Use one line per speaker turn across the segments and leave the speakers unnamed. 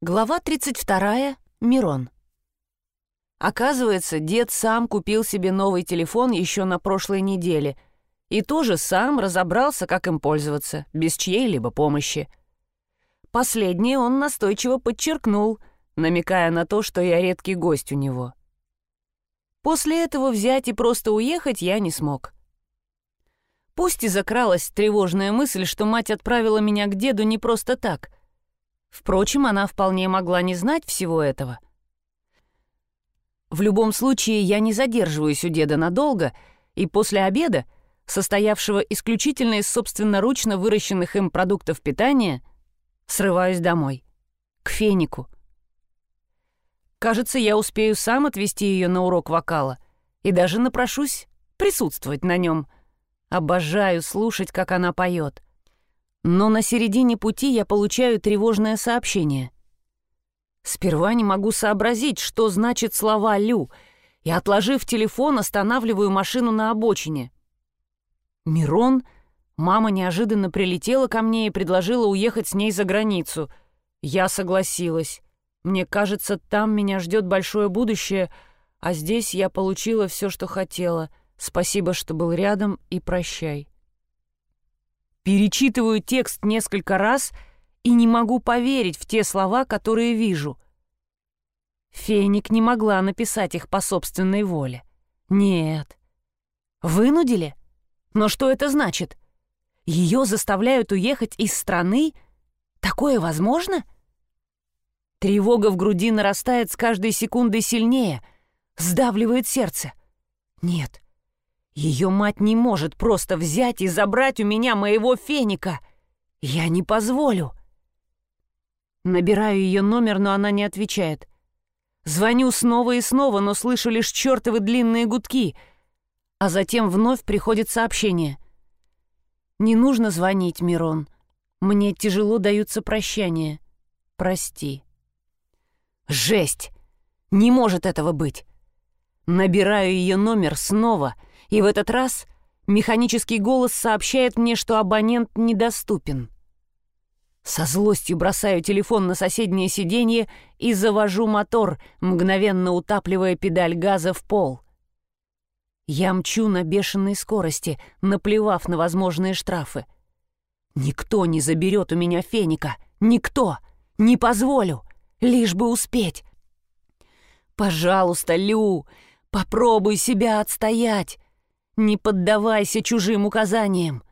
Глава 32. Мирон. Оказывается, дед сам купил себе новый телефон еще на прошлой неделе и тоже сам разобрался, как им пользоваться, без чьей-либо помощи. Последнее он настойчиво подчеркнул, намекая на то, что я редкий гость у него. После этого взять и просто уехать я не смог. Пусть и закралась тревожная мысль, что мать отправила меня к деду не просто так — Впрочем, она вполне могла не знать всего этого. В любом случае, я не задерживаюсь у деда надолго, и после обеда, состоявшего исключительно из собственноручно выращенных им продуктов питания, срываюсь домой, к Фенику. Кажется, я успею сам отвезти ее на урок вокала и даже напрошусь присутствовать на нем. Обожаю слушать, как она поет. Но на середине пути я получаю тревожное сообщение. Сперва не могу сообразить, что значит слова «Лю», и, отложив телефон, останавливаю машину на обочине. Мирон, мама неожиданно прилетела ко мне и предложила уехать с ней за границу. Я согласилась. Мне кажется, там меня ждет большое будущее, а здесь я получила все, что хотела. Спасибо, что был рядом, и прощай. Перечитываю текст несколько раз и не могу поверить в те слова, которые вижу. Феник не могла написать их по собственной воле. Нет. Вынудили? Но что это значит? Ее заставляют уехать из страны? Такое возможно? Тревога в груди нарастает с каждой секундой сильнее, сдавливает сердце. Нет, ее мать не может просто взять и забрать у меня моего феника. Я не позволю. Набираю ее номер, но она не отвечает. Звоню снова и снова, но слышу лишь чертовы длинные гудки. А затем вновь приходит сообщение. «Не нужно звонить, Мирон. Мне тяжело даются прощания. Прости». «Жесть! Не может этого быть!» Набираю ее номер снова — и в этот раз механический голос сообщает мне, что абонент недоступен. Со злостью бросаю телефон на соседнее сиденье и завожу мотор, мгновенно утапливая педаль газа в пол. Я мчу на бешеной скорости, наплевав на возможные штрафы. Никто не заберет у меня феника. Никто. Не позволю. Лишь бы успеть. Пожалуйста, Лю, попробуй себя отстоять. Не поддавайся чужим указаниям.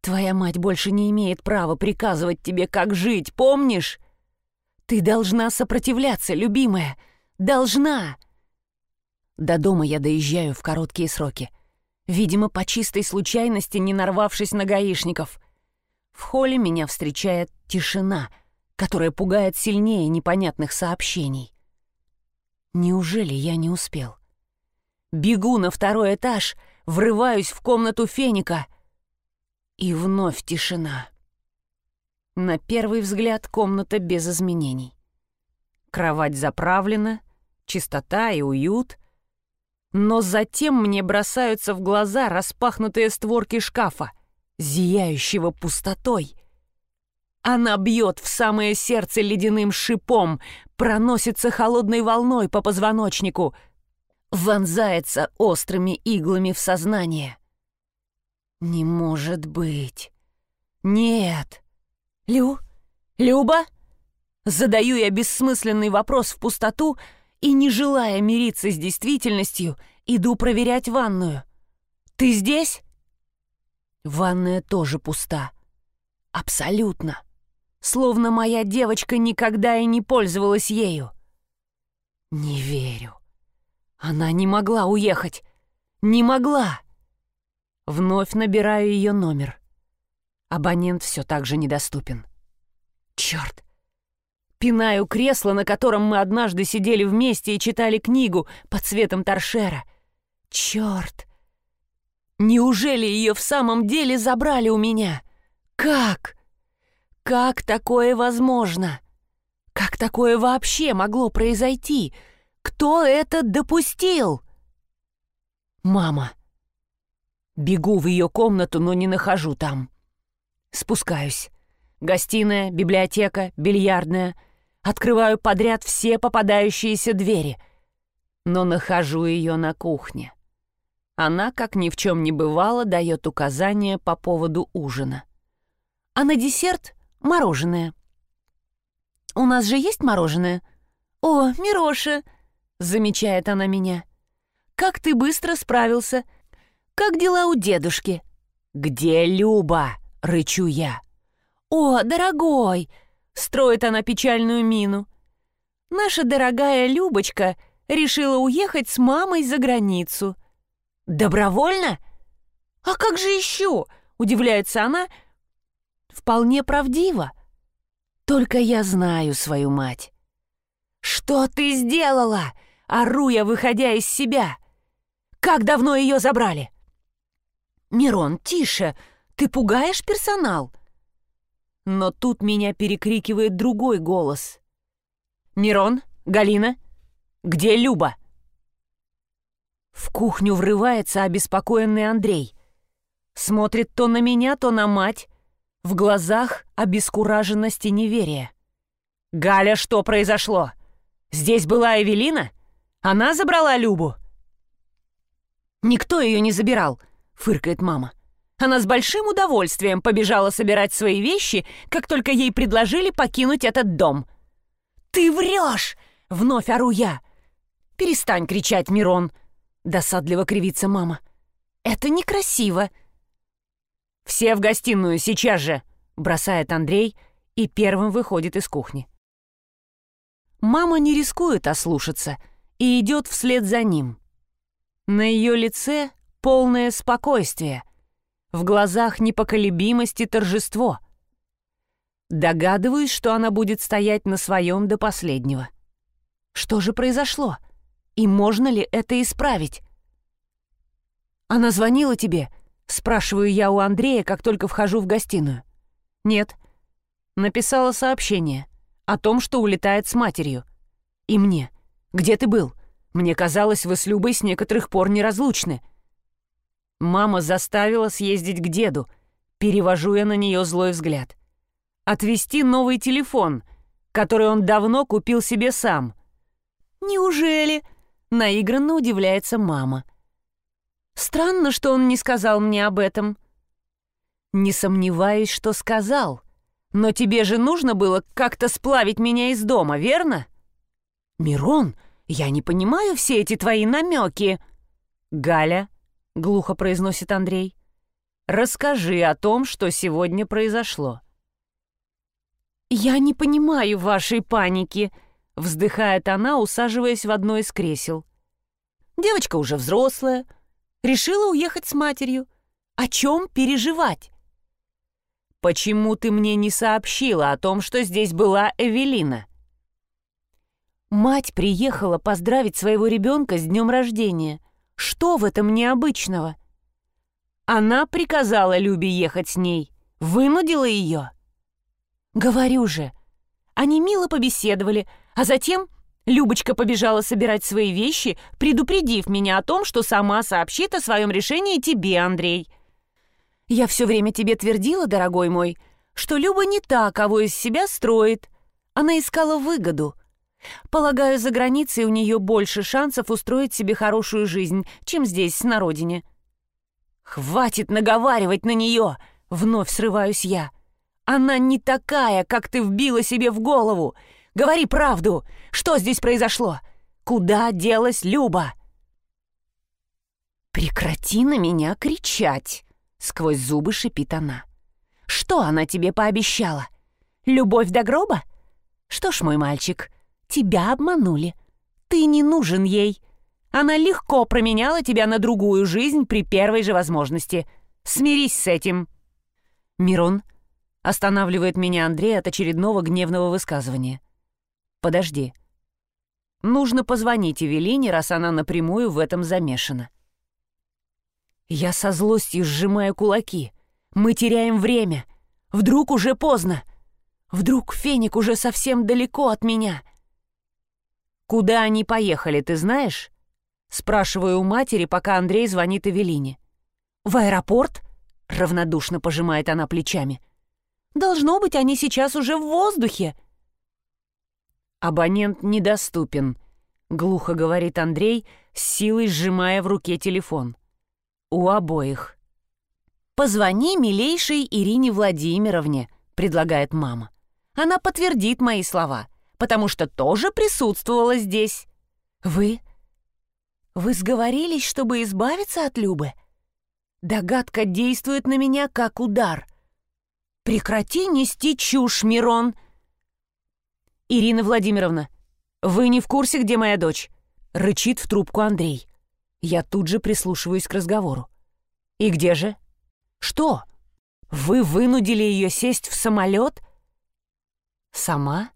Твоя мать больше не имеет права приказывать тебе, как жить, помнишь? Ты должна сопротивляться, любимая. Должна. До дома я доезжаю в короткие сроки. Видимо, по чистой случайности, не нарвавшись на гаишников. В холле меня встречает тишина, которая пугает сильнее непонятных сообщений. Неужели я не успел? Бегу на второй этаж — врываюсь в комнату Феника. И вновь тишина. На первый взгляд комната без изменений. Кровать заправлена, чистота и уют. Но затем мне бросаются в глаза распахнутые створки шкафа, зияющего пустотой. Она бьет в самое сердце ледяным шипом, проносится холодной волной по позвоночнику — вонзается острыми иглами в сознание. Не может быть. Нет. Лю? Люба? Задаю я бессмысленный вопрос в пустоту и, не желая мириться с действительностью, иду проверять ванную. Ты здесь? Ванная тоже пуста. Абсолютно. Словно моя девочка никогда и не пользовалась ею. Не верю. Она не могла уехать. Не могла. Вновь набираю ее номер. Абонент все так же недоступен. Черт! Пинаю кресло, на котором мы однажды сидели вместе и читали книгу под цветом торшера. Черт! Неужели ее в самом деле забрали у меня? Как? Как такое возможно? Как такое вообще могло произойти? — кто это допустил? Мама. Бегу в ее комнату, но не нахожу там. Спускаюсь. Гостиная, библиотека, бильярдная. открываю подряд все попадающиеся двери, но нахожу ее на кухне. Она, как ни в чем не бывало, дает указания по поводу ужина. А на десерт — мороженое. «У нас же есть мороженое?» «О, Мироша!» — замечает она меня. «Как ты быстро справился! Как дела у дедушки?» «Где Люба?» — рычу я. «О, дорогой!» — строит она печальную мину. «Наша дорогая Любочка решила уехать с мамой за границу». «Добровольно?» «А как же еще?» — удивляется она. «Вполне правдиво. Только я знаю свою мать». «Что ты сделала?» — ору я, выходя из себя. «Как давно ее забрали?» «Мирон, тише! Ты пугаешь персонал!» Но тут меня перекрикивает другой голос. «Мирон? Галина? Где Люба?» В кухню врывается обеспокоенный Андрей. Смотрит то на меня, то на мать. В глазах обескураженность и неверие. «Галя, что произошло? Здесь была Эвелина? Она забрала Любу?» «Никто ее не забирал», — фыркает мама. Она с большим удовольствием побежала собирать свои вещи, как только ей предложили покинуть этот дом. «Ты врешь!» — вновь ору я. «Перестань кричать, Мирон!» — досадливо кривится мама. «Это некрасиво!» «Все в гостиную, сейчас же!» — бросает Андрей и первым выходит из кухни. Мама не рискует ослушаться и идет вслед за ним. На ее лице полное спокойствие, в глазах непоколебимость и торжество. Догадываюсь, что она будет стоять на своем до последнего. Что же произошло? И можно ли это исправить? «Она звонила тебе?» — спрашиваю я у Андрея, как только вхожу в гостиную. «Нет». Написала сообщение о том, что улетает с матерью. И мне. «Где ты был? Мне казалось, вы с Любой с некоторых пор неразлучны». Мама заставила съездить к деду. Перевожу я на нее злой взгляд. Отвезти новый телефон, который он давно купил себе сам. «Неужели?» — наигранно удивляется мама. «Странно, что он не сказал мне об этом». «Не сомневаюсь, что сказал. Но тебе же нужно было как-то сплавить меня из дома, верно?» «Мирон, я не понимаю все эти твои намеки». «Галя, — глухо произносит Андрей. «Расскажи о том, что сегодня произошло». «Я не понимаю вашей паники», — вздыхает она, усаживаясь в одно из кресел. «Девочка уже взрослая, решила уехать с матерью. О чем переживать?» «Почему ты мне не сообщила о том, что здесь была Эвелина?» Мать приехала поздравить своего ребенка с днем рождения. Что в этом необычного? Она приказала Любе ехать с ней, вынудила ее. Говорю же, они мило побеседовали, а затем Любочка побежала собирать свои вещи, предупредив меня о том, что сама сообщит о своем решении тебе, Андрей. Я все время тебе твердила, дорогой мой, что Люба не та, кого из себя строит. Она искала выгоду — Полагаю, за границей у нее больше шансов устроить себе хорошую жизнь, чем здесь, на родине. «Хватит наговаривать на нее!» — вновь срываюсь я. «Она не такая, как ты вбила себе в голову! Говори правду! Что здесь произошло? Куда делась Люба?» «Прекрати на меня кричать!» — сквозь зубы шипит она. «Что она тебе пообещала? Любовь до гроба? Что ж, мой мальчик, Тебя обманули. Ты не нужен ей. Она легко променяла тебя на другую жизнь при первой же возможности. Смирись с этим. Мирон останавливает меня Андрей от очередного гневного высказывания. Подожди. Нужно позвонить Эвелине, раз она напрямую в этом замешана. Я со злостью сжимаю кулаки. Мы теряем время. Вдруг уже поздно. Вдруг Феник уже совсем далеко от меня — «Куда они поехали, ты знаешь?» Спрашиваю у матери, пока Андрей звонит Эвелине. «В аэропорт?» — равнодушно пожимает она плечами. «Должно быть, они сейчас уже в воздухе». «Абонент недоступен», — глухо говорит Андрей, с силой сжимая в руке телефон. «У обоих». «Позвони милейшей Ирине Владимировне», — предлагает мама. «Она подтвердит мои слова, потому что тоже присутствовала здесь». «Вы? Вы сговорились, чтобы избавиться от Любы?» Догадка действует на меня как удар. «Прекрати нести чушь, Мирон!» «Ирина Владимировна, вы не в курсе, где моя дочь?» — рычит в трубку Андрей. Я тут же прислушиваюсь к разговору. «И где же?» «Что? Вы вынудили ее сесть в самолет?» «Сама?»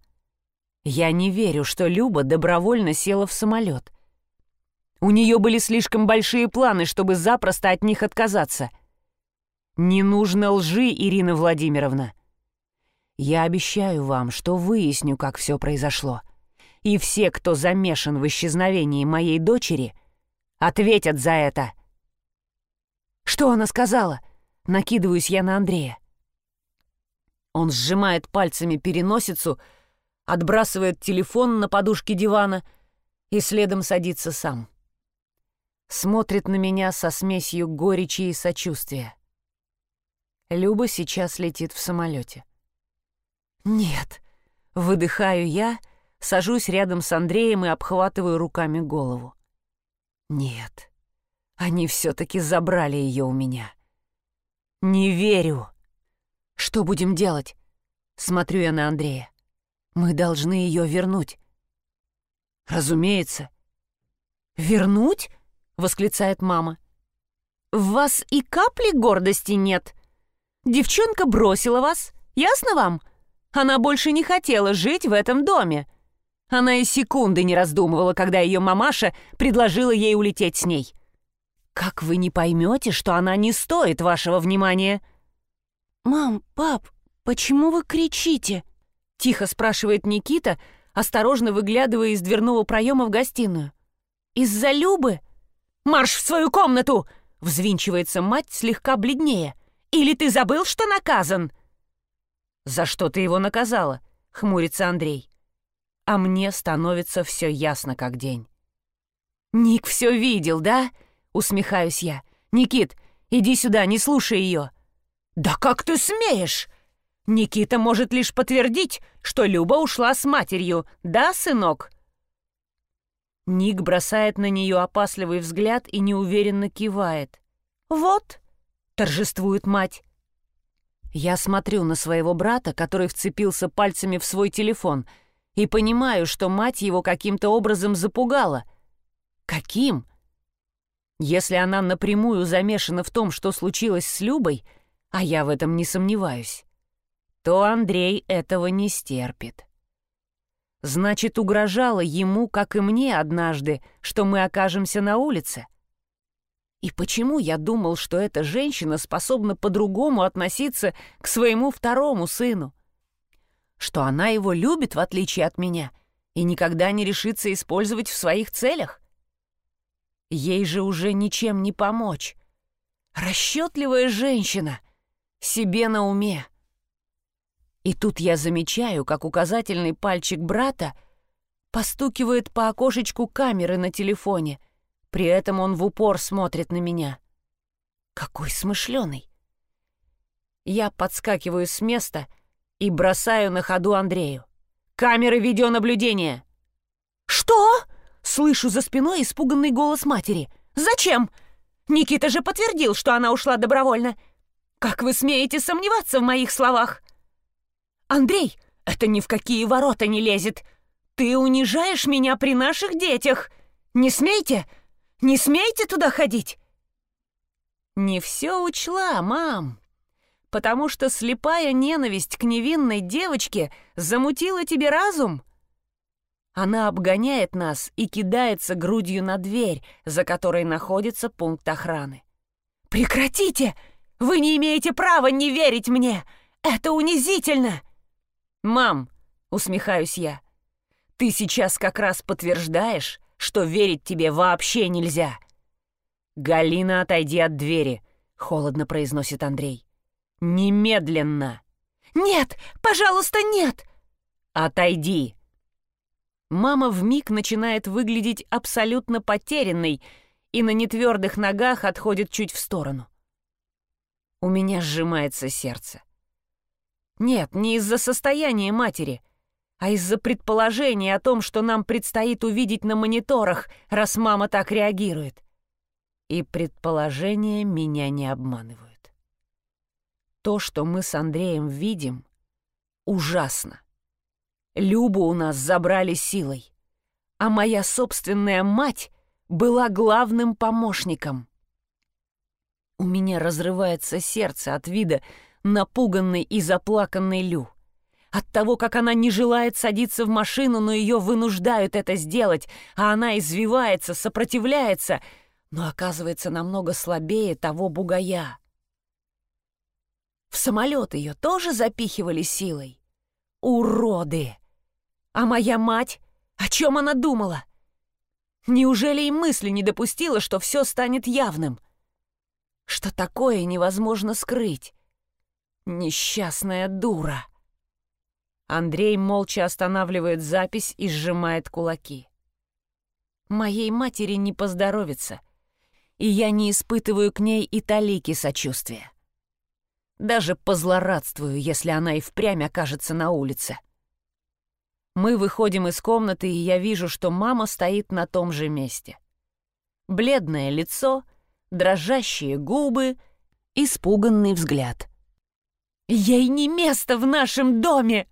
Я не верю, что Люба добровольно села в самолет. У нее были слишком большие планы, чтобы запросто от них отказаться. Не нужно лжи, Ирина Владимировна. Я обещаю вам, что выясню, как все произошло. И все, кто замешан в исчезновении моей дочери, ответят за это. Что она сказала? Накидываюсь я на Андрея. Он сжимает пальцами переносицу, отбрасывает телефон на подушке дивана и следом садится сам. Смотрит на меня со смесью горечи и сочувствия. Люба сейчас летит в самолете. «Нет», — выдыхаю я, сажусь рядом с Андреем и обхватываю руками голову. «Нет, они все-таки забрали ее у меня. Не верю. Что будем делать?» Смотрю я на Андрея. «Мы должны ее вернуть». «Разумеется». «Вернуть?» — восклицает мама. «В вас и капли гордости нет», Девчонка бросила вас, ясно вам? Она больше не хотела жить в этом доме. Она и секунды не раздумывала, когда ее мамаша предложила ей улететь с ней. Как вы не поймете, что она не стоит вашего внимания? «Мам, пап, почему вы кричите?» — тихо спрашивает Никита, осторожно выглядывая из дверного проема в гостиную. «Из-за Любы?» «Марш в свою комнату!» — взвинчивается мать слегка бледнее. Или ты забыл, что наказан?» «За что ты его наказала?» — хмурится Андрей. А мне становится все ясно как день. «Ник все видел, да?» — усмехаюсь я. «Никит, иди сюда, не слушай ее». «Да как ты смеешь?» Никита может лишь подтвердить, что Люба ушла с матерью, да, сынок?» Ник бросает на нее опасливый взгляд и неуверенно кивает. «Вот, торжествует мать. Я смотрю на своего брата, который вцепился пальцами в свой телефон, и понимаю, что мать его каким-то образом запугала. Каким? Если она напрямую замешана в том, что случилось с Любой, а я в этом не сомневаюсь, то Андрей этого не стерпит. Значит, угрожала ему, как и мне однажды, что мы окажемся на улице — и почему я думал, что эта женщина способна по-другому относиться к своему второму сыну? Что она его любит, в отличие от меня, и никогда не решится использовать в своих целях? Ей же уже ничем не помочь. Расчетливая женщина, себе на уме. И тут я замечаю, как указательный пальчик брата постукивает по окошечку камеры на телефоне — при этом он в упор смотрит на меня. Какой смышленый. Я подскакиваю с места и бросаю на ходу Андрею. «Камеры видеонаблюдения!» «Что?» — слышу за спиной испуганный голос матери. «Зачем? Никита же подтвердил, что она ушла добровольно. Как вы смеете сомневаться в моих словах?» «Андрей, это ни в какие ворота не лезет. Ты унижаешь меня при наших детях. Не смейте, не смейте туда ходить!» «Не все учла, мам, потому что слепая ненависть к невинной девочке замутила тебе разум. Она обгоняет нас и кидается грудью на дверь, за которой находится пункт охраны. «Прекратите! Вы не имеете права не верить мне! Это унизительно!» «Мам!» — усмехаюсь я. «Ты сейчас как раз подтверждаешь, что верить тебе вообще нельзя. «Галина, отойди от двери», — холодно произносит Андрей. «Немедленно!» «Нет, пожалуйста, нет!» «Отойди!» Мама вмиг начинает выглядеть абсолютно потерянной и на нетвердых ногах отходит чуть в сторону. У меня сжимается сердце. Нет, не из-за состояния матери, а из-за предположения о том, что нам предстоит увидеть на мониторах, раз мама так реагирует. И предположения меня не обманывают. То, что мы с Андреем видим, ужасно. Любу у нас забрали силой, а моя собственная мать была главным помощником. У меня разрывается сердце от вида напуганной и заплаканной Лю. От того, как она не желает садиться в машину, но ее вынуждают это сделать, а она извивается, сопротивляется, но оказывается намного слабее того бугая. В самолет ее тоже запихивали силой. Уроды! А моя мать? О чем она думала? Неужели и мысли не допустила, что все станет явным? Что такое невозможно скрыть? Несчастная дура! Андрей молча останавливает запись и сжимает кулаки. Моей матери не поздоровится, и я не испытываю к ней и талики сочувствия. Даже позлорадствую, если она и впрямь окажется на улице. Мы выходим из комнаты, и я вижу, что мама стоит на том же месте. Бледное лицо, дрожащие губы, испуганный взгляд. «Ей не место в нашем доме!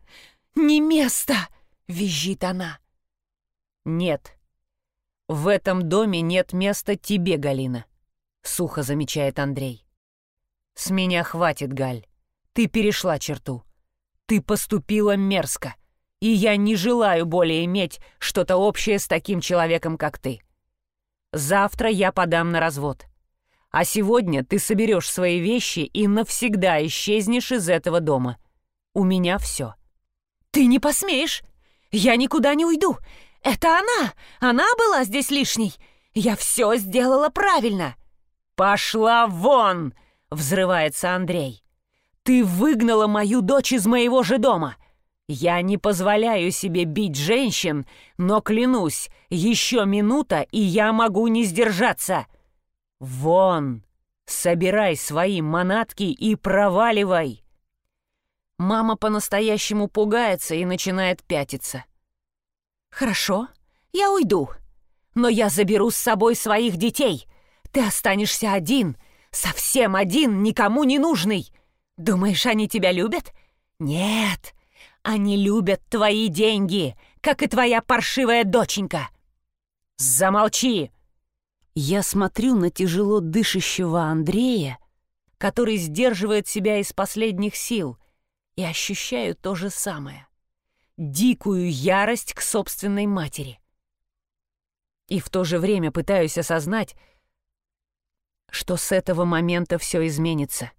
Не место!» — визжит она. «Нет, в этом доме нет места тебе, Галина», — сухо замечает Андрей. «С меня хватит, Галь. Ты перешла черту. Ты поступила мерзко, и я не желаю более иметь что-то общее с таким человеком, как ты. Завтра я подам на развод. А сегодня ты соберешь свои вещи и навсегда исчезнешь из этого дома. У меня все». «Ты не посмеешь! Я никуда не уйду! Это она! Она была здесь лишней! Я все сделала правильно!» «Пошла вон!» Взрывается Андрей. «Ты выгнала мою дочь из моего же дома!» «Я не позволяю себе бить женщин, но клянусь, еще минута, и я могу не сдержаться!» «Вон! Собирай свои манатки и проваливай!» Мама по-настоящему пугается и начинает пятиться. «Хорошо, я уйду, но я заберу с собой своих детей. Ты останешься один, Совсем один, никому не нужный. Думаешь, они тебя любят? Нет, они любят твои деньги, как и твоя паршивая доченька. Замолчи. Я смотрю на тяжело дышащего Андрея, который сдерживает себя из последних сил, и ощущаю то же самое. Дикую ярость к собственной матери. И в то же время пытаюсь осознать, что с этого момента все изменится.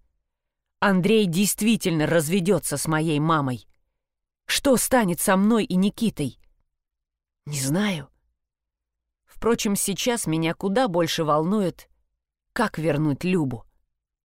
Андрей действительно разведется с моей мамой. Что станет со мной и Никитой? Не знаю. Впрочем, сейчас меня куда больше волнует, как вернуть Любу.